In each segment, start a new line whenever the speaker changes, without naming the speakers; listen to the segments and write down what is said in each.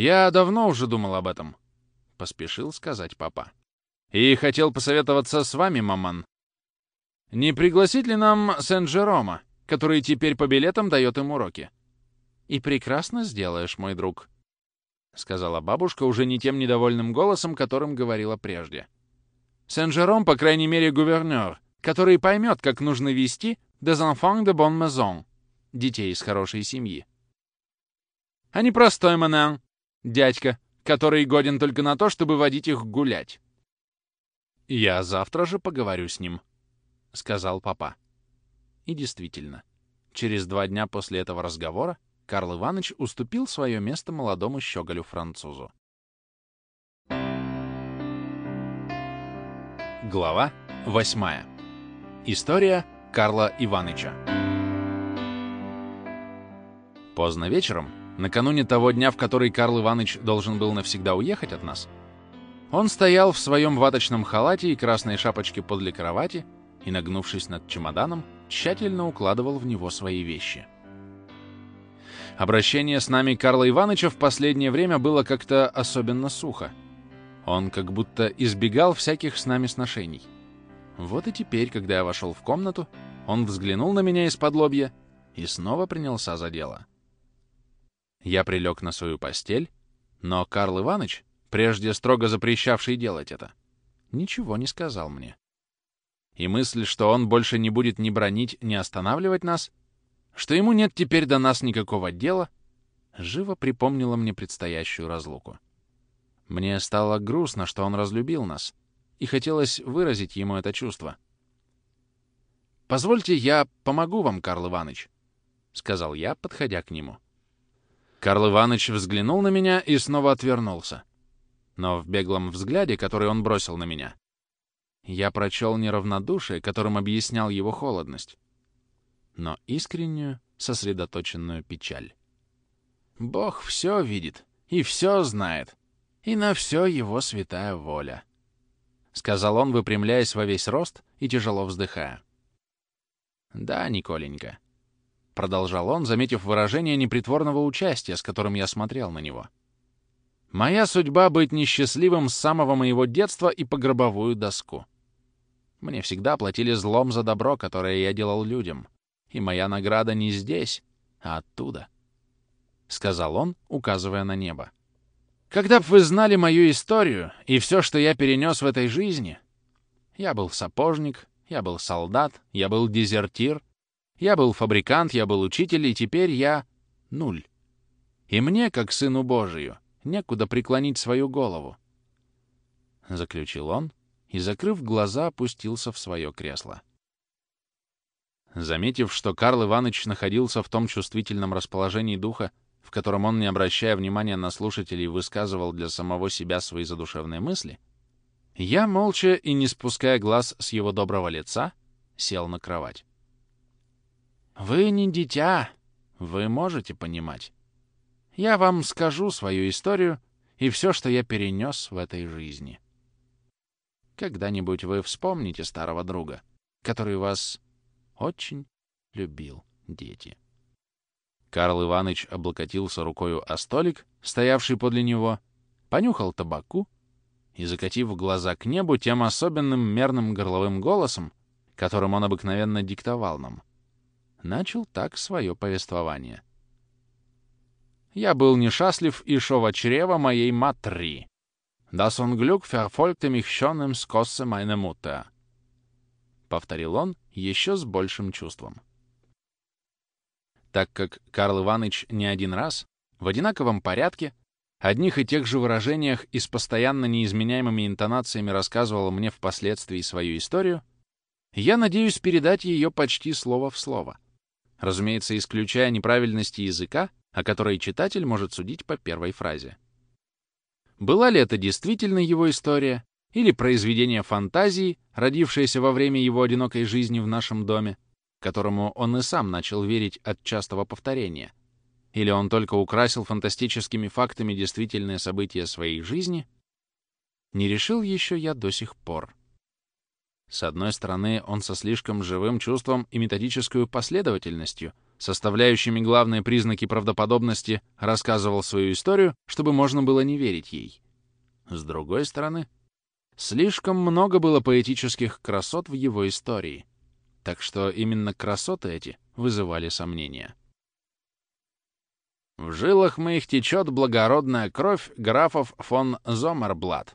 «Я давно уже думал об этом», — поспешил сказать папа. «И хотел посоветоваться с вами, маман. Не пригласить ли нам Сен-Жерома, который теперь по билетам дает им уроки?» «И прекрасно сделаешь, мой друг», — сказала бабушка уже не тем недовольным голосом, которым говорила прежде. «Сен-Жером, по крайней мере, гувернер, который поймет, как нужно вести des enfants de bonne maison» — детей из хорошей семьи. А не простой манан, дядька, который годен только на то, чтобы водить их гулять. «Я завтра же поговорю с ним», — сказал папа. И действительно, через два дня после этого разговора Карл Иванович уступил свое место молодому щеголю-французу. Глава восьмая. История Карла Иваныча. Поздно вечером, накануне того дня, в который Карл Иванович должен был навсегда уехать от нас, он стоял в своем ваточном халате и красной шапочке подле кровати и, нагнувшись над чемоданом, тщательно укладывал в него свои вещи. Обращение с нами Карла Ивановича в последнее время было как-то особенно сухо. Он как будто избегал всяких с нами сношений. Вот и теперь, когда я вошел в комнату, он взглянул на меня из-под лобья и снова принялся за дело. Я прилег на свою постель, но Карл Иванович, прежде строго запрещавший делать это, ничего не сказал мне. И мысль, что он больше не будет ни бронить, ни останавливать нас, что ему нет теперь до нас никакого дела, живо припомнила мне предстоящую разлуку. Мне стало грустно, что он разлюбил нас, и хотелось выразить ему это чувство. «Позвольте, я помогу вам, Карл Иванович», — сказал я, подходя к нему. Карл Иванович взглянул на меня и снова отвернулся. Но в беглом взгляде, который он бросил на меня, я прочел неравнодушие, которым объяснял его холодность, но искреннюю, сосредоточенную печаль. Бог все видит и все знает, и на все его святая воля. — сказал он, выпрямляясь во весь рост и тяжело вздыхая. «Да, Николенька», — продолжал он, заметив выражение непритворного участия, с которым я смотрел на него. «Моя судьба — быть несчастливым с самого моего детства и по гробовую доску. Мне всегда платили злом за добро, которое я делал людям, и моя награда не здесь, а оттуда», — сказал он, указывая на небо. Когда бы вы знали мою историю и все, что я перенес в этой жизни... Я был сапожник, я был солдат, я был дезертир, я был фабрикант, я был учитель, и теперь я нуль. И мне, как сыну Божию, некуда преклонить свою голову. Заключил он и, закрыв глаза, опустился в свое кресло. Заметив, что Карл Иванович находился в том чувствительном расположении духа, в котором он, не обращая внимания на слушателей, высказывал для самого себя свои задушевные мысли, я, молча и не спуская глаз с его доброго лица, сел на кровать. «Вы не дитя, вы можете понимать. Я вам скажу свою историю и все, что я перенес в этой жизни. Когда-нибудь вы вспомните старого друга, который вас очень любил, дети». Карл Иванович облокотился рукою о столик, стоявший подле него, понюхал табаку и, закатив глаза к небу тем особенным мерным горловым голосом, которым он обыкновенно диктовал нам, начал так свое повествование. «Я был несчастлив и от чрева моей матри. Das Unglück verfolgte mich schon im Skosse meine Mutter», — повторил он еще с большим чувством так как Карл Иванович не один раз, в одинаковом порядке, одних и тех же выражениях и с постоянно неизменяемыми интонациями рассказывал мне впоследствии свою историю, я надеюсь передать ее почти слово в слово. Разумеется, исключая неправильности языка, о которой читатель может судить по первой фразе. Была ли это действительно его история, или произведение фантазии, родившееся во время его одинокой жизни в нашем доме, которому он и сам начал верить от частого повторения, или он только украсил фантастическими фактами действительные события своей жизни, не решил еще я до сих пор. С одной стороны, он со слишком живым чувством и методической последовательностью составляющими главные признаки правдоподобности, рассказывал свою историю, чтобы можно было не верить ей. С другой стороны, слишком много было поэтических красот в его истории, так что именно красоты эти вызывали сомнения. В жилах моих течет благородная кровь графов фон Зомерблат.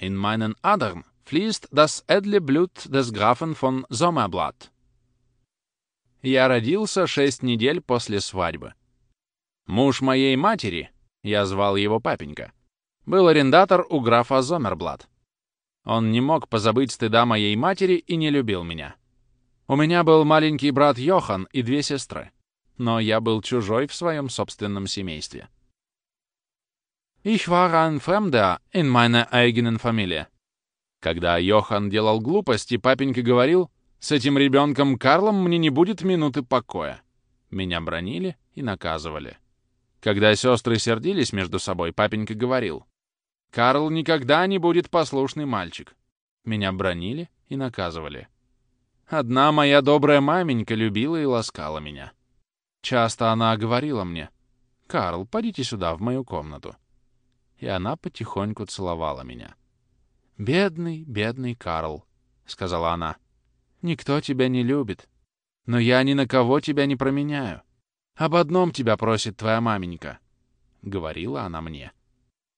In meinen Adern fließt das edle Blut des Grafen von Sommerblatt. Я родился шесть недель после свадьбы. Муж моей матери, я звал его папенька, был арендатор у графа Зомерблат. Он не мог позабыть стыда моей матери и не любил меня. У меня был маленький брат Йохан и две сестры, но я был чужой в своем собственном семействе. Ich war ein Fremder in meiner eigenen Familie. Когда Йохан делал глупости, папенька говорил, с этим ребенком Карлом мне не будет минуты покоя. Меня бронили и наказывали. Когда сестры сердились между собой, папенька говорил, «Карл никогда не будет послушный мальчик». Меня бронили и наказывали. Одна моя добрая маменька любила и ласкала меня. Часто она говорила мне, «Карл, подите сюда, в мою комнату». И она потихоньку целовала меня. «Бедный, бедный Карл», — сказала она. Никто тебя не любит. Но я ни на кого тебя не променяю. Об одном тебя просит твоя маменька», — говорила она мне.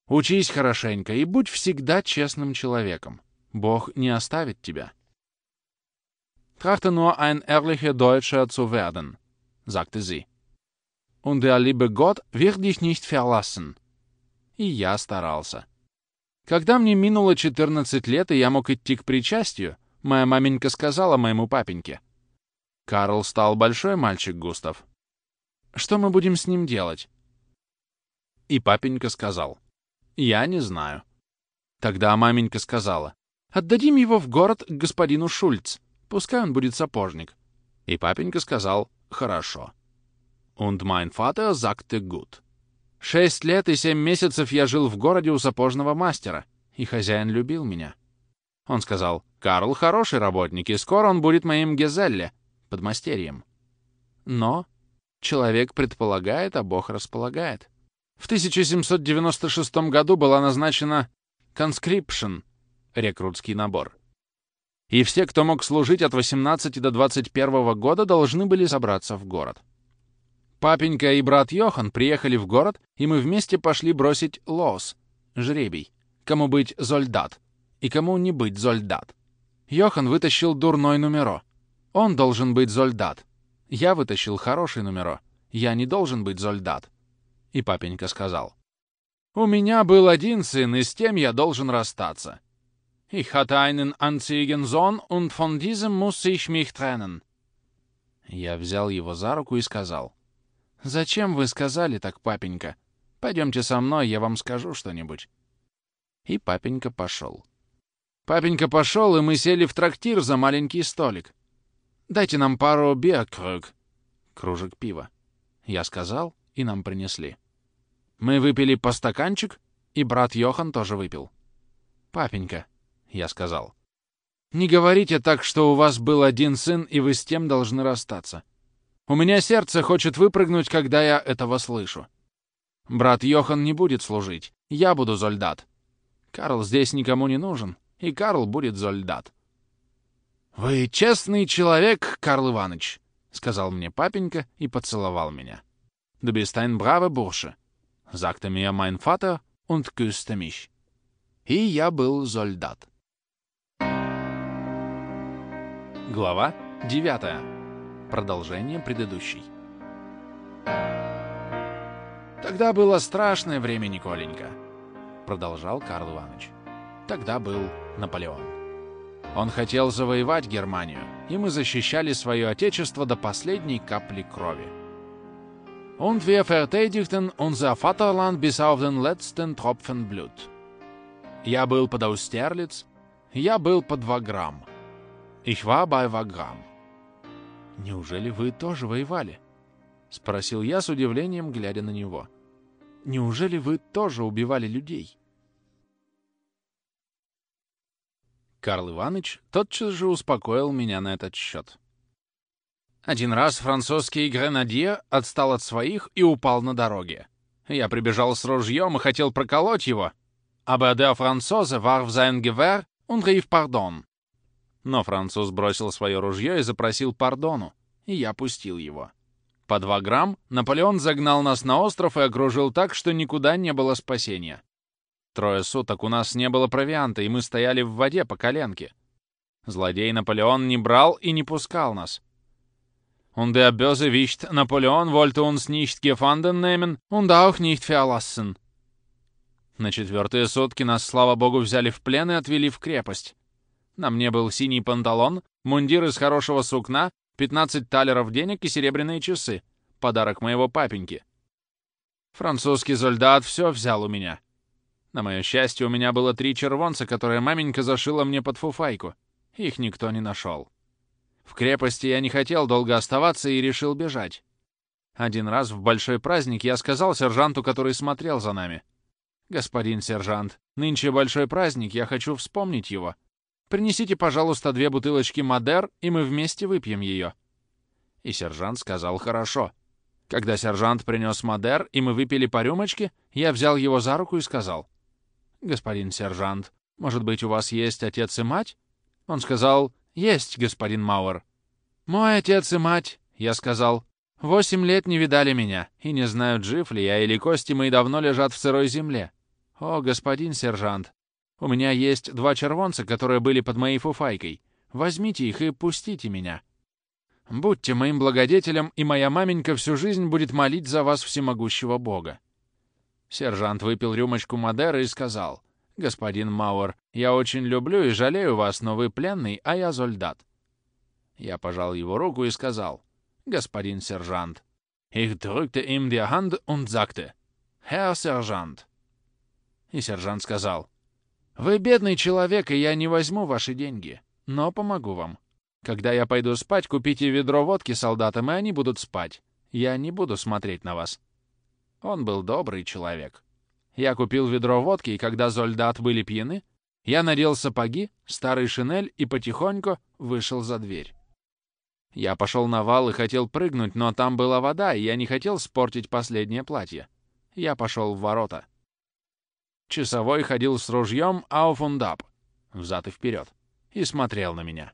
«Учись хорошенько и будь всегда честным человеком. Бог не оставит тебя». «Trachte nur ein ehrlicher Deutscher zu werden», sagte sie. «Und der liebe Gott wird dich nicht verlassen». И я старался. Когда мне минуло 14 лет, и я мог идти к причастию, Моя маменька сказала моему папеньке. «Карл стал большой мальчик, Густав. Что мы будем с ним делать?» И папенька сказал. «Я не знаю». Тогда маменька сказала. «Отдадим его в город к господину Шульц. Пускай он будет сапожник». И папенька сказал. «Хорошо». Und mein Vater sagte gut. Шесть лет и семь месяцев я жил в городе у сапожного мастера, и хозяин любил меня. Он сказал, «Карл хороший работник, и скоро он будет моим Гезелле, подмастерьем». Но человек предполагает, а Бог располагает. В 1796 году была назначена conscription, рекрутский набор. И все, кто мог служить от 18 до 21 года, должны были собраться в город. Папенька и брат Йохан приехали в город, и мы вместе пошли бросить лос, жребий, кому быть зольдат и кому не быть зольдат. Йохан вытащил дурной номеро. Он должен быть зольдат. Я вытащил хороший номеро. Я не должен быть зольдат. И папенька сказал. «У меня был один сын, и с тем я должен расстаться. Ich hatte einen einzigen Sohn, und von diesem muss ich mich trennen». Я взял его за руку и сказал. «Зачем вы сказали так, папенька? Пойдемте со мной, я вам скажу что-нибудь». И папенька пошел. Папенька пошел, и мы сели в трактир за маленький столик. «Дайте нам пару биокрюг», кружек пива. Я сказал, и нам принесли. Мы выпили по стаканчик, и брат Йохан тоже выпил. «Папенька», — я сказал, — «не говорите так, что у вас был один сын, и вы с тем должны расстаться. У меня сердце хочет выпрыгнуть, когда я этого слышу. Брат Йохан не будет служить, я буду зольдат. Карл здесь никому не нужен, и Карл будет зольдат. «Вы честный человек, Карл Иванович», — сказал мне папенька и поцеловал меня. «Du bist ein braver Bursche», — sagte mir mein Vater und küsste mich. И я был зольдат. Глава 9. Продолжение предыдущей. «Тогда было страшное время, Николенька», — продолжал Карл Иванович. «Тогда был Наполеон. Он хотел завоевать Германию, и мы защищали свое отечество до последней капли крови. Und wir verteidigten unser Vaterland bis auf den letzten Tropfen Blut. Я был под Аустерлиц, я был под Ваграм. Ich war bei Wagram. «Неужели вы тоже воевали?» — спросил я с удивлением, глядя на него. «Неужели вы тоже убивали людей?» Карл Иванович тотчас же успокоил меня на этот счет. Один раз французский гренадье отстал от своих и упал на дороге. Я прибежал с ружьем и хотел проколоть его. Aber der Franzose warf sein Gewehr und rief pardon. Но француз бросил свое ружье и запросил пардону, и я пустил его. По два грамм Наполеон загнал нас на остров и окружил так, что никуда не было спасения. Трое суток у нас не было провианта, и мы стояли в воде по коленке. Злодей Наполеон не брал и не пускал нас. Und der Bösewicht Napoleon wollte uns nicht gefangen nehmen und auch nicht verlassen. На четвертые сутки нас, слава богу, взяли в плен и отвели в крепость. На мне был синий панталон, мундир из хорошего сукна, 15 талеров денег и серебряные часы. Подарок моего папеньки. Французский солдат все взял у меня. На мое счастье, у меня было три червонца, которые маменька зашила мне под фуфайку. Их никто не нашел. В крепости я не хотел долго оставаться и решил бежать. Один раз в большой праздник я сказал сержанту, который смотрел за нами. «Господин сержант, нынче большой праздник, я хочу вспомнить его. Принесите, пожалуйста, две бутылочки Мадер, и мы вместе выпьем ее». И сержант сказал «хорошо». Когда сержант принес Мадер, и мы выпили по рюмочке, я взял его за руку и сказал «Господин сержант, может быть, у вас есть отец и мать?» Он сказал «Есть, господин Мауэр». «Мой отец и мать», — я сказал, — «восемь лет не видали меня, и не знают, жив ли я или кости мои давно лежат в сырой земле. О, господин сержант, у меня есть два червонца, которые были под моей фуфайкой. Возьмите их и пустите меня. Будьте моим благодетелем, и моя маменька всю жизнь будет молить за вас всемогущего Бога». Сержант выпил рюмочку Мадеры и сказал, «Господин Мауэр, я очень люблю и жалею вас, но вы пленный, а я солдат». Я пожал его руку и сказал, «Господин сержант». Ich drückte ihm die Hand und sagte, «Herr Сержант». И сержант сказал, «Вы бедный человек, и я не возьму ваши деньги, но помогу вам. Когда я пойду спать, купите ведро водки солдатам, и они будут спать. Я не буду смотреть на вас». Он был добрый человек. Я купил ведро водки, и когда солдат были пьяны, я надел сапоги, старый шинель и потихоньку вышел за дверь. Я пошел на вал и хотел прыгнуть, но там была вода, и я не хотел спортить последнее платье. Я пошел в ворота. Часовой ходил с ружьем «Auf und ab» взад и вперед, и смотрел на меня.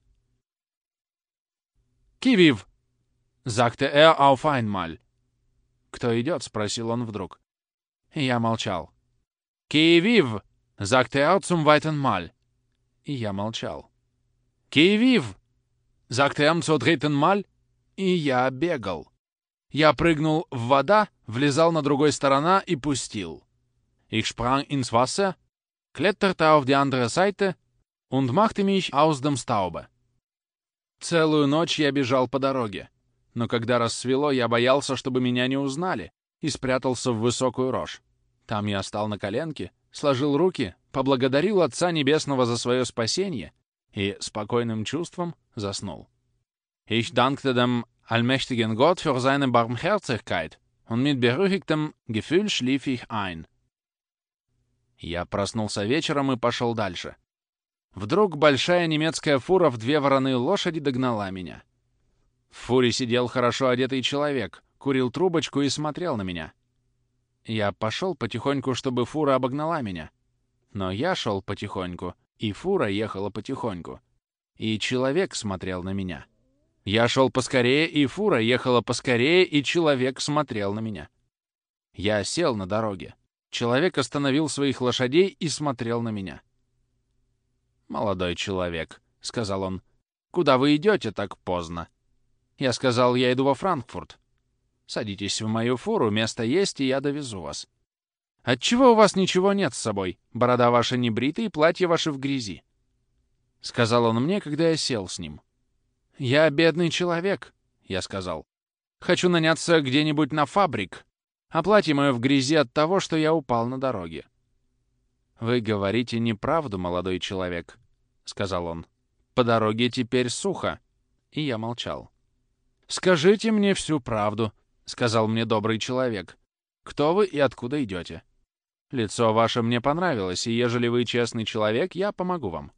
«Кивив!» — er auf einmal. «Кто идет?» — спросил он вдруг. Я молчал. «Киевив!» — zum weiten Mal. И я молчал. «Киевив!» — zum dritten Mal. И я бегал. Я прыгнул в вода, влезал на другой сторона и пустил. Ich sprang ins Wasser, kletterte auf die andere Seite und machte mich aus dem Staube. Целую ночь я бежал по дороге. Но когда рассвело, я боялся, чтобы меня не узнали, и спрятался в высокую рожь. Там я стал на коленке, сложил руки, поблагодарил Отца Небесного за свое спасение и спокойным чувством заснул. Ich dankte dem allmächtigen Gott für seine Barmherzigkeit und mit beruhigtem Gefühl schlief ich ein. Я проснулся вечером и пошел дальше. Вдруг большая немецкая фура в две вороные лошади догнала меня. В фуре сидел хорошо одетый человек, курил трубочку и смотрел на меня. Я пошел потихоньку, чтобы фура обогнала меня. Но я шел потихоньку, и фура ехала потихоньку. И человек смотрел на меня. Я шел поскорее, и фура ехала поскорее, и человек смотрел на меня. Я сел на дороге. Человек остановил своих лошадей и смотрел на меня. «Молодой человек», — сказал он, — «куда вы идете так поздно?» Я сказал, я иду во Франкфурт. Садитесь в мою фуру, место есть, и я довезу вас. Отчего у вас ничего нет с собой? Борода ваша не брита и платье ваше в грязи. Сказал он мне, когда я сел с ним. Я бедный человек, я сказал. Хочу наняться где-нибудь на фабрик, а платье мое в грязи от того, что я упал на дороге. «Вы говорите неправду, молодой человек», — сказал он. «По дороге теперь сухо». И я молчал. «Скажите мне всю правду», — сказал мне добрый человек. «Кто вы и откуда идете?» «Лицо ваше мне понравилось, и ежели вы честный человек, я помогу вам».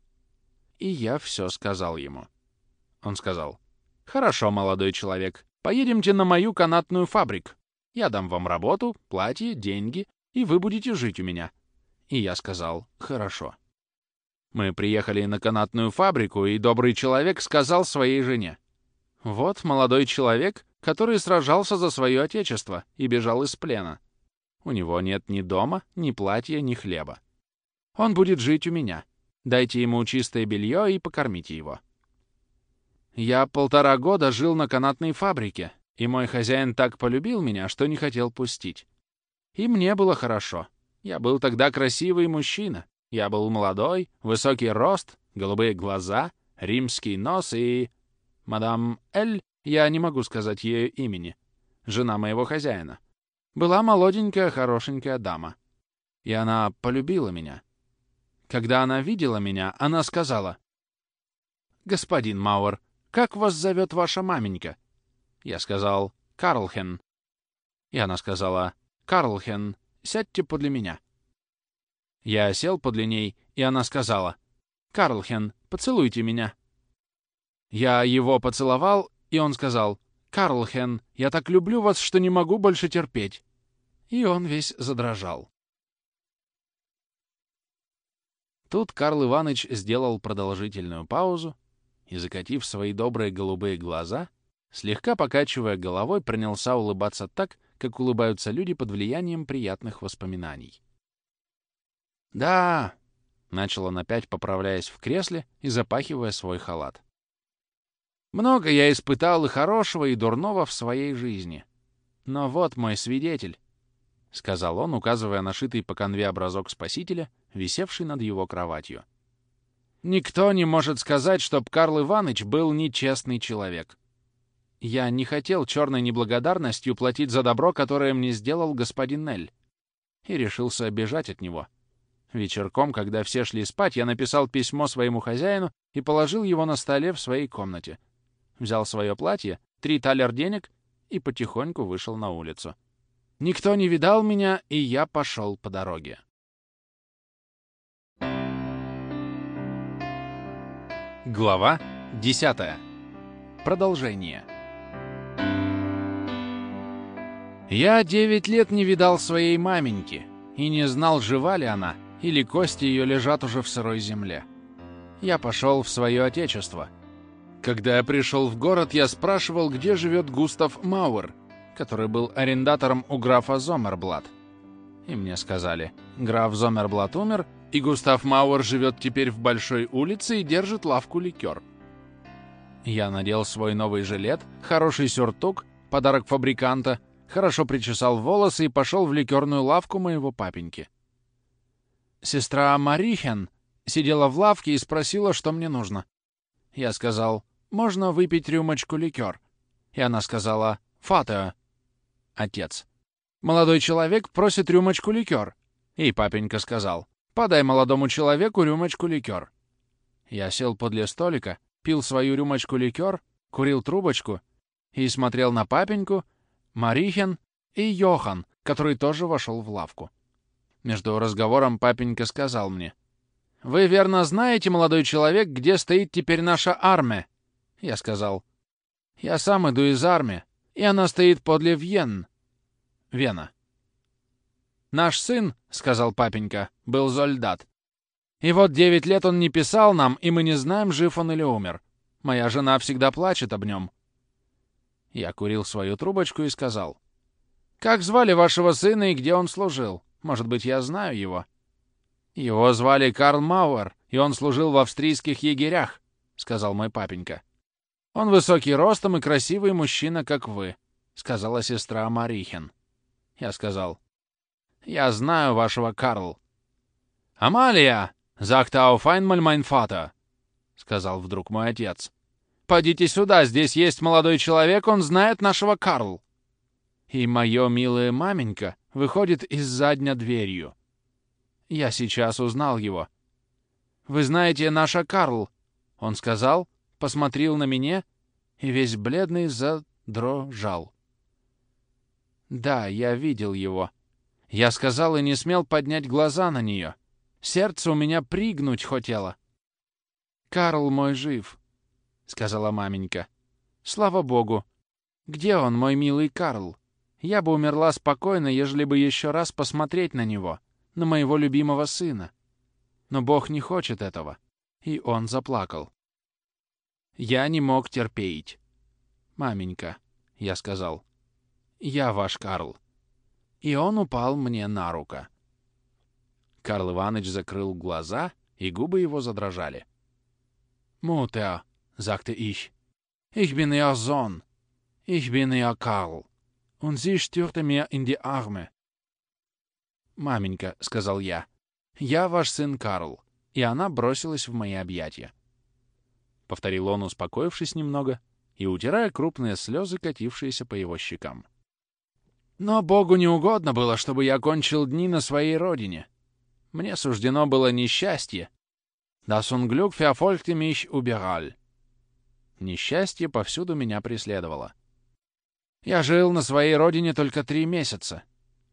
И я все сказал ему. Он сказал. «Хорошо, молодой человек, поедемте на мою канатную фабрик. Я дам вам работу, платье, деньги, и вы будете жить у меня». И я сказал «Хорошо». Мы приехали на канатную фабрику, и добрый человек сказал своей жене. «Вот молодой человек, который сражался за свое отечество и бежал из плена. У него нет ни дома, ни платья, ни хлеба. Он будет жить у меня. Дайте ему чистое белье и покормите его». Я полтора года жил на канатной фабрике, и мой хозяин так полюбил меня, что не хотел пустить. И мне было хорошо. Я был тогда красивый мужчина, я был молодой, высокий рост, голубые глаза, римский нос и... Мадам Эль, я не могу сказать ее имени, жена моего хозяина, была молоденькая, хорошенькая дама. И она полюбила меня. Когда она видела меня, она сказала, «Господин Мауэр, как вас зовет ваша маменька?» Я сказал, «Карлхен». И она сказала, «Карлхен, сядьте подле меня». Я сел подле ней, и она сказала, «Карлхен, поцелуйте меня». Я его поцеловал, и он сказал, «Карлхен, я так люблю вас, что не могу больше терпеть». И он весь задрожал. Тут Карл Иванович сделал продолжительную паузу и, закатив свои добрые голубые глаза, слегка покачивая головой, принялся улыбаться так, как улыбаются люди под влиянием приятных воспоминаний. «Да», — начал он опять, поправляясь в кресле и запахивая свой халат. «Много я испытал и хорошего, и дурного в своей жизни. Но вот мой свидетель», — сказал он, указывая на шитый по конве образок Спасителя, висевший над его кроватью. «Никто не может сказать, чтоб Карл Иванович был нечестный человек. Я не хотел черной неблагодарностью платить за добро, которое мне сделал господин Нель, и решился бежать от него». Вечерком, когда все шли спать, я написал письмо своему хозяину и положил его на столе в своей комнате. Взял свое платье, три талер денег и потихоньку вышел на улицу. Никто не видал меня, и я пошел по дороге. Глава 10. Продолжение. Я девять лет не видал своей маменьки и не знал, жива ли она, или кости ее лежат уже в сырой земле. Я пошел в свое отечество. Когда я пришел в город, я спрашивал, где живет Густав Мауэр, который был арендатором у графа Зомерблат. И мне сказали, граф Зомерблат умер, и Густав Мауэр живет теперь в Большой улице и держит лавку ликер. Я надел свой новый жилет, хороший сюртук, подарок фабриканта, хорошо причесал волосы и пошел в ликерную лавку моего папеньки. Сестра Марихен сидела в лавке и спросила, что мне нужно. Я сказал, можно выпить рюмочку ликер. И она сказала, фатео. Отец. Молодой человек просит рюмочку ликер. И папенька сказал, подай молодому человеку рюмочку ликер. Я сел подле столика, пил свою рюмочку ликер, курил трубочку и смотрел на папеньку, Марихен и Йохан, который тоже вошел в лавку. Между разговором папенька сказал мне. «Вы верно знаете, молодой человек, где стоит теперь наша армия?» Я сказал. «Я сам иду из армии, и она стоит подле Вьен». Вена. «Наш сын, — сказал папенька, — был зольдат. И вот девять лет он не писал нам, и мы не знаем, жив он или умер. Моя жена всегда плачет об нем». Я курил свою трубочку и сказал. «Как звали вашего сына и где он служил?» Может быть, я знаю его?» «Его звали Карл Мауэр, и он служил в австрийских егерях», — сказал мой папенька. «Он высокий ростом и красивый мужчина, как вы», — сказала сестра Марихин. Я сказал, «Я знаю вашего Карл». «Амалия! Захтау файнмаль майн фата!» — сказал вдруг мой отец. «Подите сюда, здесь есть молодой человек, он знает нашего Карл». И мое милая маменька выходит из задня дверью. Я сейчас узнал его. «Вы знаете, наша Карл», — он сказал, посмотрел на меня и весь бледный задрожал. Да, я видел его. Я сказал и не смел поднять глаза на нее. Сердце у меня пригнуть хотело. «Карл мой жив», — сказала маменька. Слава богу! Где он, мой милый Карл? Я бы умерла спокойно, ежели бы еще раз посмотреть на него, на моего любимого сына. Но Бог не хочет этого. И он заплакал. Я не мог терпеть. «Маменька», — я сказал, — «я ваш Карл». И он упал мне на руку. Карл Иванович закрыл глаза, и губы его задрожали. «Мутер», — sagte ich, — «ich bin ihr Sohn, ich bin ihr Karl». Und sie stürte mir in die Arme. «Маменька», — сказал я, — «я ваш сын Карл». И она бросилась в мои объятия. Повторил он, успокоившись немного и утирая крупные слезы, катившиеся по его щекам. Но Богу не угодно было, чтобы я кончил дни на своей родине. Мне суждено было несчастье. Das Unglück verfolgte mich überall. Несчастье повсюду меня преследовало. Я жил на своей родине только три месяца.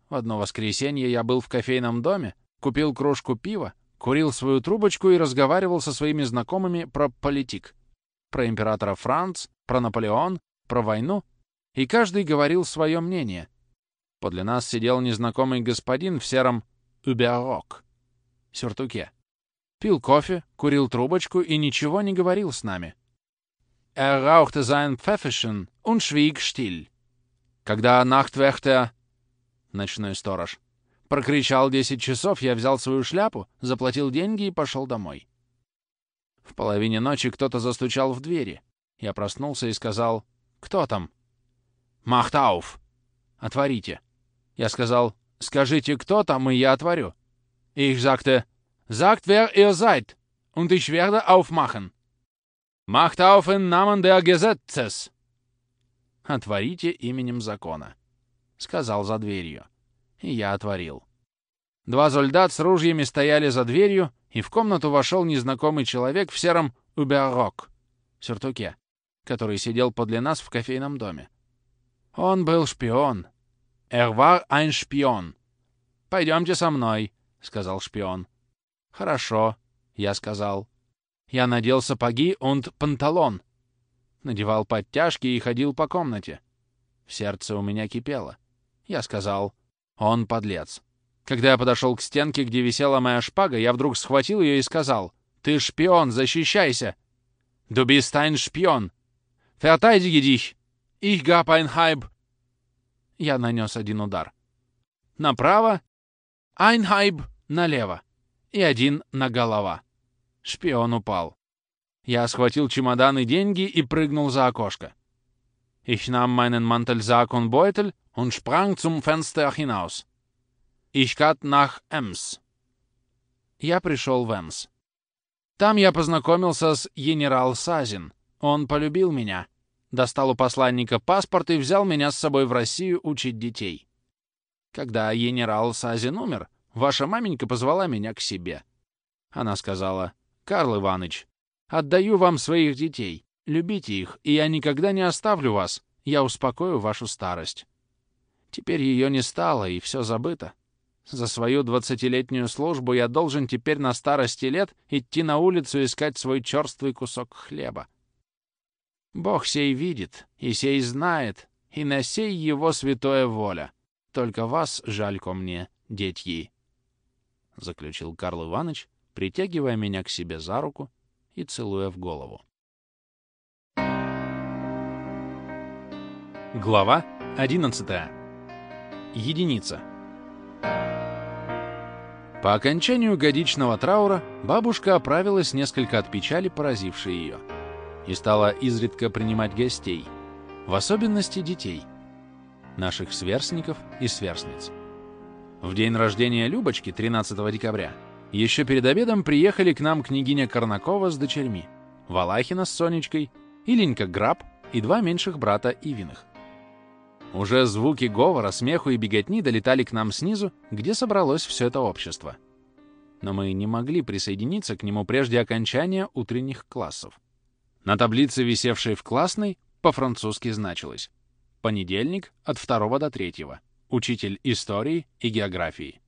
В одно воскресенье я был в кофейном доме, купил кружку пива, курил свою трубочку и разговаривал со своими знакомыми про политик, про императора Франц, про Наполеон, про войну, и каждый говорил свое мнение. Подле нас сидел незнакомый господин в сером «уберок» сюртуке. Пил кофе, курил трубочку и ничего не говорил с нами. Er rauchte sein Pfefferchen und schwieg still. Когда Nachtwächter, ночной сторож, прокричал десять часов, я взял свою шляпу, заплатил деньги и пошел домой. В половине ночи кто-то застучал в двери. Я проснулся и сказал «Кто там?» «Macht auf!» «Отворите!» Я сказал «Скажите, кто там, и я отворю». Ich sagte, sagt, wer ihr seid, und ich werde aufmachen. Im Namen der Gesetzes. Отворите именем закона, сказал за дверью. И я отворил. Два солдат с ружьями стояли за дверью, и в комнату вошел незнакомый человек в сером уберрок, сюртуке, который сидел подле нас в кофейном доме. Он был шпион. War ein Spion. «Пойдемте со мной», — сказал шпион. «Хорошо», — я сказал. Я надел сапоги und панталон. Надевал подтяжки и ходил по комнате. В сердце у меня кипело. Я сказал, он подлец. Когда я подошел к стенке, где висела моя шпага, я вдруг схватил ее и сказал, «Ты шпион, защищайся!» «Du bist ein Spion! Verteidige dich! Ich gab ein Halb!» Я нанес один удар. Направо Айнхайб налево и один на голова. Шпион упал. Я схватил чемодан и деньги и прыгнул за окошко. Ich nahm meinen Mantelsack und Beutel und sprang zum Fenster hinaus. Ich gat nach Ems. Я пришел в Эмс. Там я познакомился с генерал Сазин. Он полюбил меня. Достал у посланника паспорт и взял меня с собой в Россию учить детей. Когда генерал Сазин умер, ваша маменька позвала меня к себе. Она сказала, «Карл Иваныч, отдаю вам своих детей, любите их, и я никогда не оставлю вас, я успокою вашу старость». Теперь ее не стало, и все забыто. За свою двадцатилетнюю службу я должен теперь на старости лет идти на улицу искать свой черствый кусок хлеба. Бог сей видит, и сей знает, и на сей его святое воля. Только вас жалько мне, детьи, — заключил Карл Иванович, притягивая меня к себе за руку и целуя в голову. Глава 11. Единица. По окончанию годичного траура бабушка оправилась несколько от печали, поразившей ее, и стала изредка принимать гостей, в особенности детей — наших сверстников и сверстниц. В день рождения Любочки, 13 декабря, еще перед обедом приехали к нам княгиня Корнакова с дочерьми, Валахина с Сонечкой, Иленька Граб и два меньших брата Ивиных. Уже звуки говора, смеху и беготни долетали к нам снизу, где собралось все это общество. Но мы не могли присоединиться к нему прежде окончания утренних классов. На таблице, висевшей в классной, по-французски значилось Понедельник от 2 до 3. Учитель истории и географии.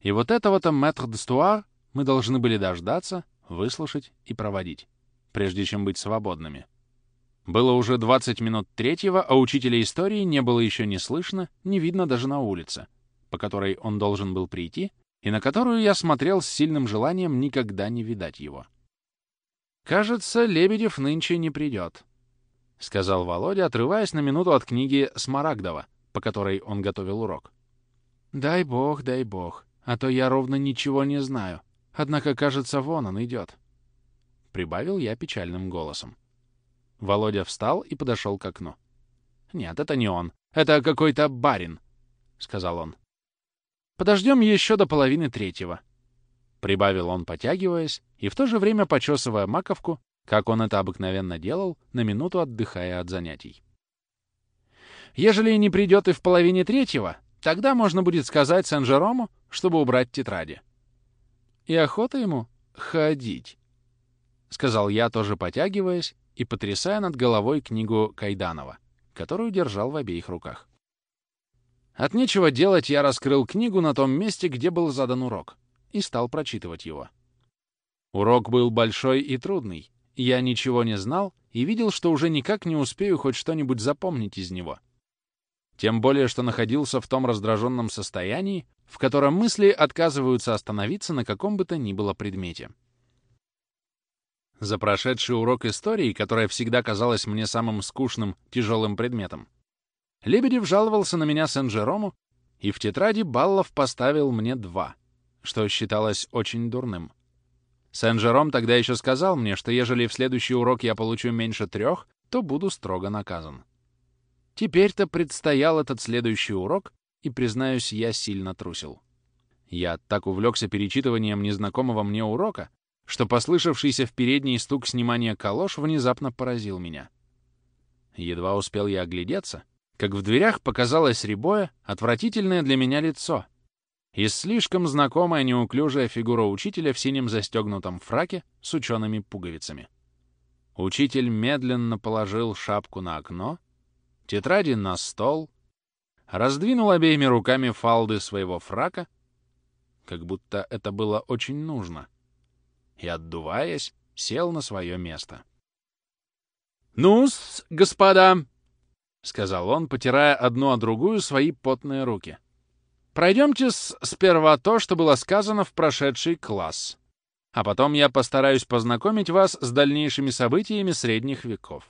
И вот этого-то мэтр d'histoire мы должны были дождаться, выслушать и проводить, прежде чем быть свободными. Было уже 20 минут третьего, а учителя истории не было еще ни слышно, ни видно даже на улице, по которой он должен был прийти, и на которую я смотрел с сильным желанием никогда не видать его. «Кажется, Лебедев нынче не придет», — сказал Володя, отрываясь на минуту от книги Смарагдова, по которой он готовил урок. «Дай бог, дай бог, а то я ровно ничего не знаю. Однако, кажется, вон он идет», — прибавил я печальным голосом. Володя встал и подошел к окну. «Нет, это не он. Это какой-то барин», — сказал он. «Подождем еще до половины третьего», — прибавил он, потягиваясь и в то же время почесывая маковку, как он это обыкновенно делал, на минуту отдыхая от занятий. «Ежели не придет и в половине третьего, тогда можно будет сказать Сен-Жерому, чтобы убрать тетради». «И охота ему ходить», — сказал я, тоже потягиваясь и потрясая над головой книгу Кайданова, которую держал в обеих руках. От нечего делать я раскрыл книгу на том месте, где был задан урок, и стал прочитывать его. Урок был большой и трудный. Я ничего не знал и видел, что уже никак не успею хоть что-нибудь запомнить из него. Тем более, что находился в том раздраженном состоянии, в котором мысли отказываются остановиться на каком бы то ни было предмете. За прошедший урок истории, которая всегда казалась мне самым скучным, тяжелым предметом, Лебедев жаловался на меня Сен-Жерому, и в тетради баллов поставил мне два, что считалось очень дурным. Сен-Жером тогда еще сказал мне, что ежели в следующий урок я получу меньше трех, то буду строго наказан. Теперь-то предстоял этот следующий урок, и, признаюсь, я сильно трусил. Я так увлекся перечитыванием незнакомого мне урока, что послышавшийся в передний стук снимания калош внезапно поразил меня. Едва успел я оглядеться — как в дверях показалось рябое, отвратительное для меня лицо и слишком знакомая неуклюжая фигура учителя в синем застегнутом фраке с учеными пуговицами. Учитель медленно положил шапку на окно, тетради на стол, раздвинул обеими руками фалды своего фрака, как будто это было очень нужно, и, отдуваясь, сел на свое место. «Ну-с, господа!» — сказал он, потирая одну о другую свои потные руки. «Пройдемте сперва то, что было сказано в прошедший класс, а потом я постараюсь познакомить вас с дальнейшими событиями средних веков».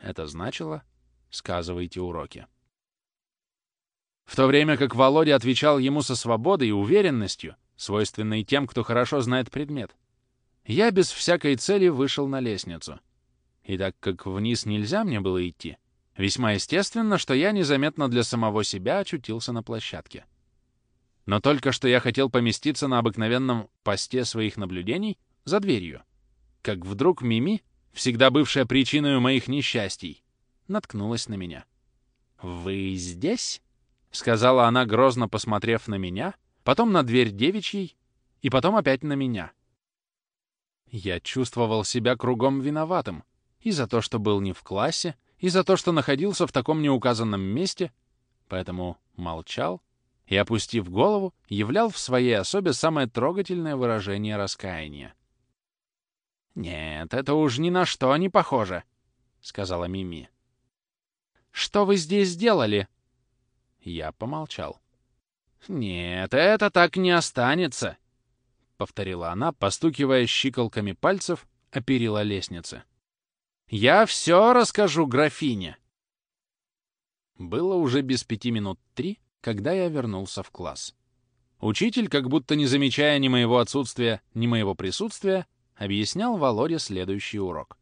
Это значило «сказывайте уроки». В то время как Володя отвечал ему со свободой и уверенностью, свойственной тем, кто хорошо знает предмет, я без всякой цели вышел на лестницу. И так как вниз нельзя мне было идти, Весьма естественно, что я незаметно для самого себя очутился на площадке. Но только что я хотел поместиться на обыкновенном посте своих наблюдений за дверью, как вдруг Мими, всегда бывшая причиной моих несчастий, наткнулась на меня. «Вы здесь?» — сказала она, грозно посмотрев на меня, потом на дверь девичьей и потом опять на меня. Я чувствовал себя кругом виноватым и за то, что был не в классе, и за то, что находился в таком неуказанном месте, поэтому молчал и, опустив голову, являл в своей особе самое трогательное выражение раскаяния. «Нет, это уж ни на что не похоже», — сказала Мими. «Что вы здесь сделали?» Я помолчал. «Нет, это так не останется», — повторила она, постукивая щиколками пальцев о перила лестницы. Я все расскажу графине. Было уже без пяти минут три, когда я вернулся в класс. Учитель, как будто не замечая ни моего отсутствия, ни моего присутствия, объяснял Володе следующий урок.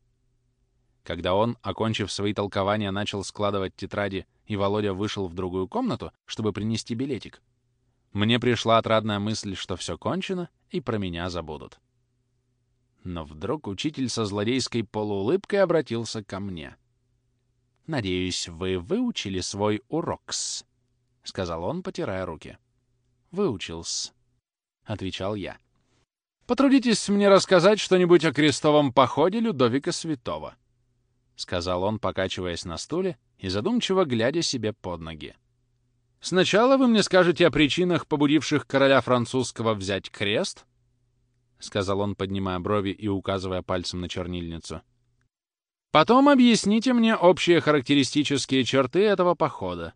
Когда он, окончив свои толкования, начал складывать тетради, и Володя вышел в другую комнату, чтобы принести билетик, мне пришла отрадная мысль, что все кончено, и про меня забудут. Но вдруг учитель со злодейской полуулыбкой обратился ко мне. «Надеюсь, вы выучили свой урокс», — сказал он, потирая руки. «Выучился», — отвечал я. «Потрудитесь мне рассказать что-нибудь о крестовом походе Людовика Святого», — сказал он, покачиваясь на стуле и задумчиво глядя себе под ноги. «Сначала вы мне скажете о причинах, побудивших короля французского взять крест, — сказал он, поднимая брови и указывая пальцем на чернильницу. Потом объясните мне общие характеристические черты этого похода.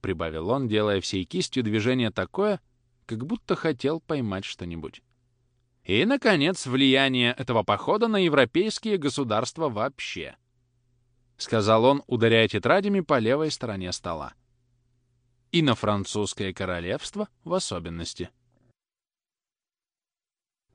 Прибавил он, делая всей кистью движение такое, как будто хотел поймать что-нибудь. И, наконец, влияние этого похода на европейские государства вообще. Сказал он, ударяя тетрадями по левой стороне стола. И на французское королевство в особенности.